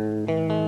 Mm-hmm.